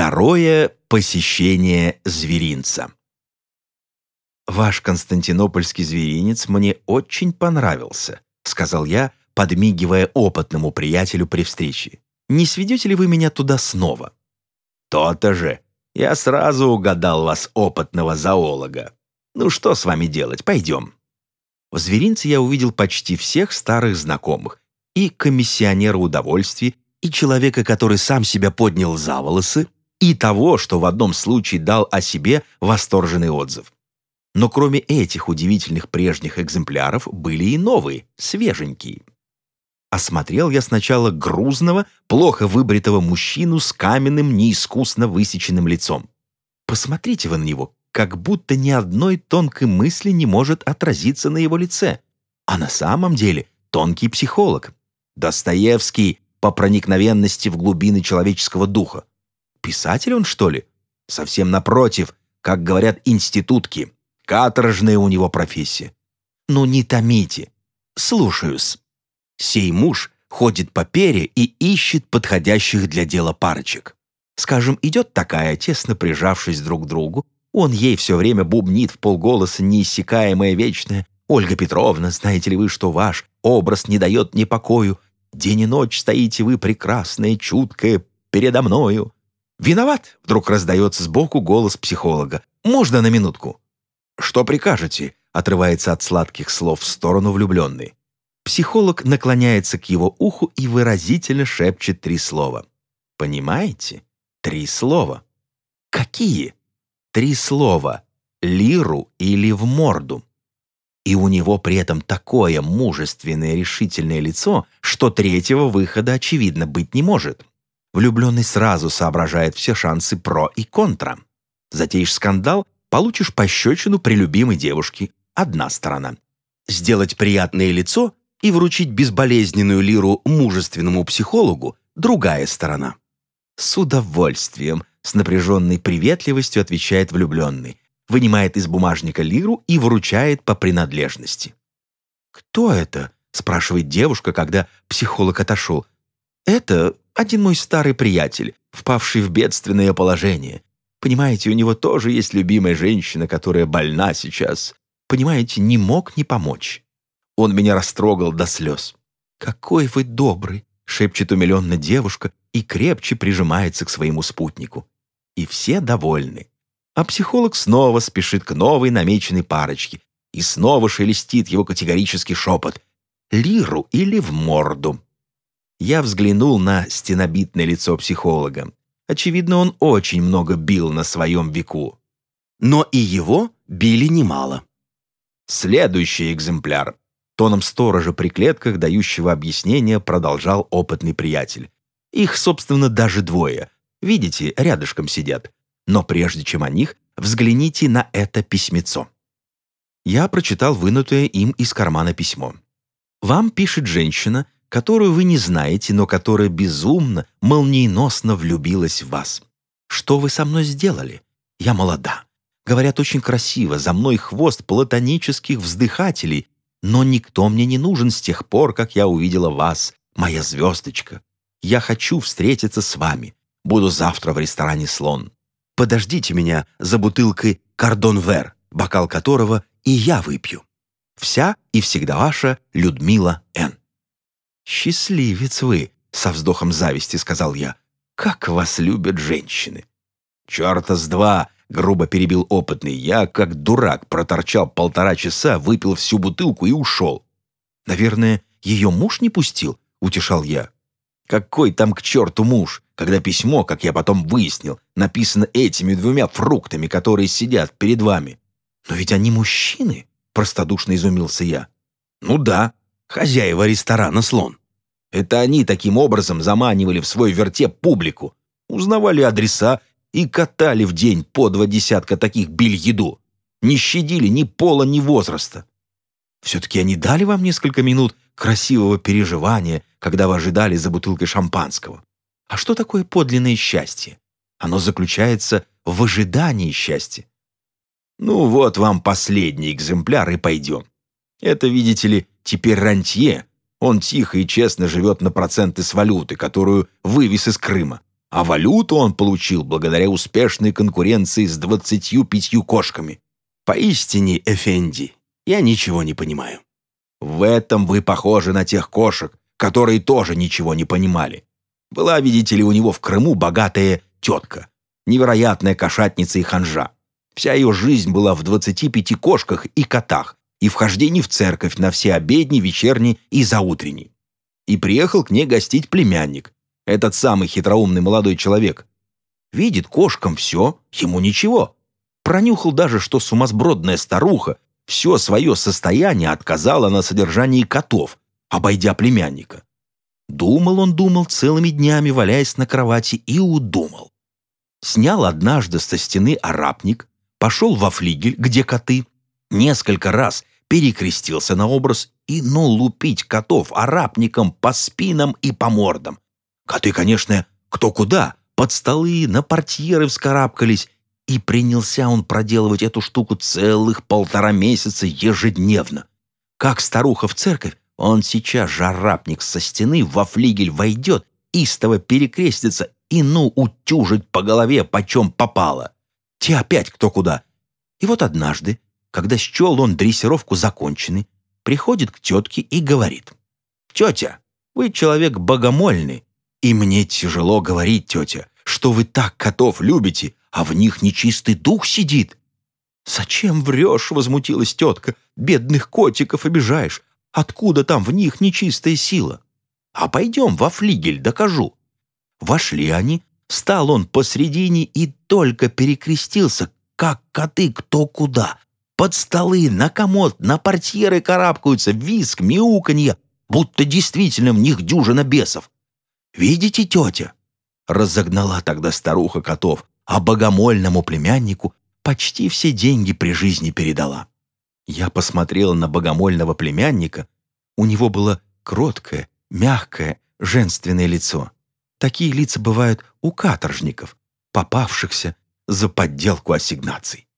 Второе посещение зверинца. «Ваш константинопольский зверинец мне очень понравился», сказал я, подмигивая опытному приятелю при встрече. «Не сведете ли вы меня туда снова?» «То-то же. Я сразу угадал вас, опытного зоолога. Ну что с вами делать? Пойдем». В зверинце я увидел почти всех старых знакомых, и комиссионера удовольствий, и человека, который сам себя поднял за волосы, и того, что в одном случае дал о себе восторженный отзыв. Но кроме этих удивительных прежних экземпляров были и новые, свеженькие. Осмотрел я сначала грузного, плохо выбритого мужчину с каменным, неискусно высеченным лицом. Посмотрите вы на него, как будто ни одной тонкой мысли не может отразиться на его лице. А на самом деле тонкий психолог. Достоевский по проникновенности в глубины человеческого духа. Писатель он, что ли? Совсем напротив, как говорят институтки. Каторжная у него профессия. Ну не томите. Слушаюсь. Сей муж ходит по пере и ищет подходящих для дела парочек. Скажем, идет такая, тесно прижавшись друг к другу, он ей все время бубнит в полголоса неиссякаемое вечное «Ольга Петровна, знаете ли вы, что ваш образ не дает мне покою? День и ночь стоите вы прекрасная, чуткая, передо мною. «Виноват!» — вдруг раздается сбоку голос психолога. «Можно на минутку?» «Что прикажете?» — отрывается от сладких слов в сторону влюбленный. Психолог наклоняется к его уху и выразительно шепчет три слова. «Понимаете? Три слова». «Какие?» «Три слова. Лиру или в морду». И у него при этом такое мужественное решительное лицо, что третьего выхода, очевидно, быть не может. Влюбленный сразу соображает все шансы про и контра. Затеешь скандал, получишь пощечину при любимой девушке. Одна сторона. Сделать приятное лицо и вручить безболезненную лиру мужественному психологу – другая сторона. С удовольствием, с напряженной приветливостью отвечает влюбленный, вынимает из бумажника лиру и вручает по принадлежности. «Кто это?» – спрашивает девушка, когда психолог отошел. «Это один мой старый приятель, впавший в бедственное положение. Понимаете, у него тоже есть любимая женщина, которая больна сейчас. Понимаете, не мог не помочь. Он меня растрогал до слез. «Какой вы добрый!» — шепчет умиленно девушка и крепче прижимается к своему спутнику. И все довольны. А психолог снова спешит к новой намеченной парочке, и снова шелестит его категорический шепот. «Лиру или в морду?» Я взглянул на стенобитное лицо психолога. Очевидно, он очень много бил на своем веку. Но и его били немало. Следующий экземпляр. Тоном сторожа при клетках, дающего объяснение, продолжал опытный приятель. Их, собственно, даже двое. Видите, рядышком сидят. Но прежде чем о них, взгляните на это письмецо. Я прочитал вынутое им из кармана письмо. Вам пишет женщина, которую вы не знаете, но которая безумно, молниеносно влюбилась в вас. Что вы со мной сделали? Я молода. Говорят, очень красиво, за мной хвост платонических вздыхателей, но никто мне не нужен с тех пор, как я увидела вас, моя звездочка. Я хочу встретиться с вами. Буду завтра в ресторане «Слон». Подождите меня за бутылкой «Кардон Вер», бокал которого и я выпью. Вся и всегда ваша Людмила. «Счастливец вы!» — со вздохом зависти сказал я. «Как вас любят женщины!» «Черта с два!» — грубо перебил опытный. Я, как дурак, проторчал полтора часа, выпил всю бутылку и ушел. «Наверное, ее муж не пустил?» — утешал я. «Какой там к черту муж, когда письмо, как я потом выяснил, написано этими двумя фруктами, которые сидят перед вами?» «Но ведь они мужчины!» — простодушно изумился я. «Ну да, хозяева ресторана «Слон». Это они таким образом заманивали в свой вертеп публику, узнавали адреса и катали в день по два десятка таких бельеду. Не щадили ни пола, ни возраста. Все-таки они дали вам несколько минут красивого переживания, когда вы ожидали за бутылкой шампанского. А что такое подлинное счастье? Оно заключается в ожидании счастья. Ну вот вам последний экземпляр и пойдем. Это, видите ли, теперь рантье. Он тихо и честно живет на проценты с валюты, которую вывез из Крыма. а валюту он получил благодаря успешной конкуренции с двадцатью пятью кошками. Поистине, Эфенди, я ничего не понимаю. В этом вы похожи на тех кошек, которые тоже ничего не понимали. Была, видите ли, у него в Крыму богатая тетка, невероятная кошатница и ханжа. Вся ее жизнь была в двадцати пяти кошках и котах и вхождении в церковь на все обедни, вечерние и заутренние. И приехал к ней гостить племянник, этот самый хитроумный молодой человек. Видит кошкам все, ему ничего. Пронюхал даже, что сумасбродная старуха все свое состояние отказала на содержании котов, обойдя племянника. Думал он, думал, целыми днями, валяясь на кровати, и удумал. Снял однажды со стены арапник, пошел во флигель, где коты, несколько раз перекрестился на образ и ну лупить котов арапником по спинам и по мордам, Коты, конечно, кто куда, под столы, на портьеры вскарабкались, и принялся он проделывать эту штуку целых полтора месяца ежедневно. Как старуха в церковь, он сейчас жарапник со стены во флигель войдет, истово перекрестится и ну утюжить по голове, почем попало. Те опять кто куда. И вот однажды, когда счел он дрессировку законченной, приходит к тетке и говорит. «Тетя, вы человек богомольный, и мне тяжело говорить, тетя, что вы так котов любите, а в них нечистый дух сидит». «Зачем врешь?» — возмутилась тетка. «Бедных котиков обижаешь. Откуда там в них нечистая сила?» «А пойдем во флигель, докажу». Вошли они, стал он посредине и только перекрестился, как коты кто куда. Под столы, на комод, на портьеры карабкаются, виск, мяуканье, будто действительно в них дюжина бесов. Видите, тетя?» Разогнала тогда старуха котов, а богомольному племяннику почти все деньги при жизни передала. Я посмотрела на богомольного племянника. У него было кроткое, мягкое, женственное лицо. Такие лица бывают у каторжников, попавшихся за подделку ассигнаций.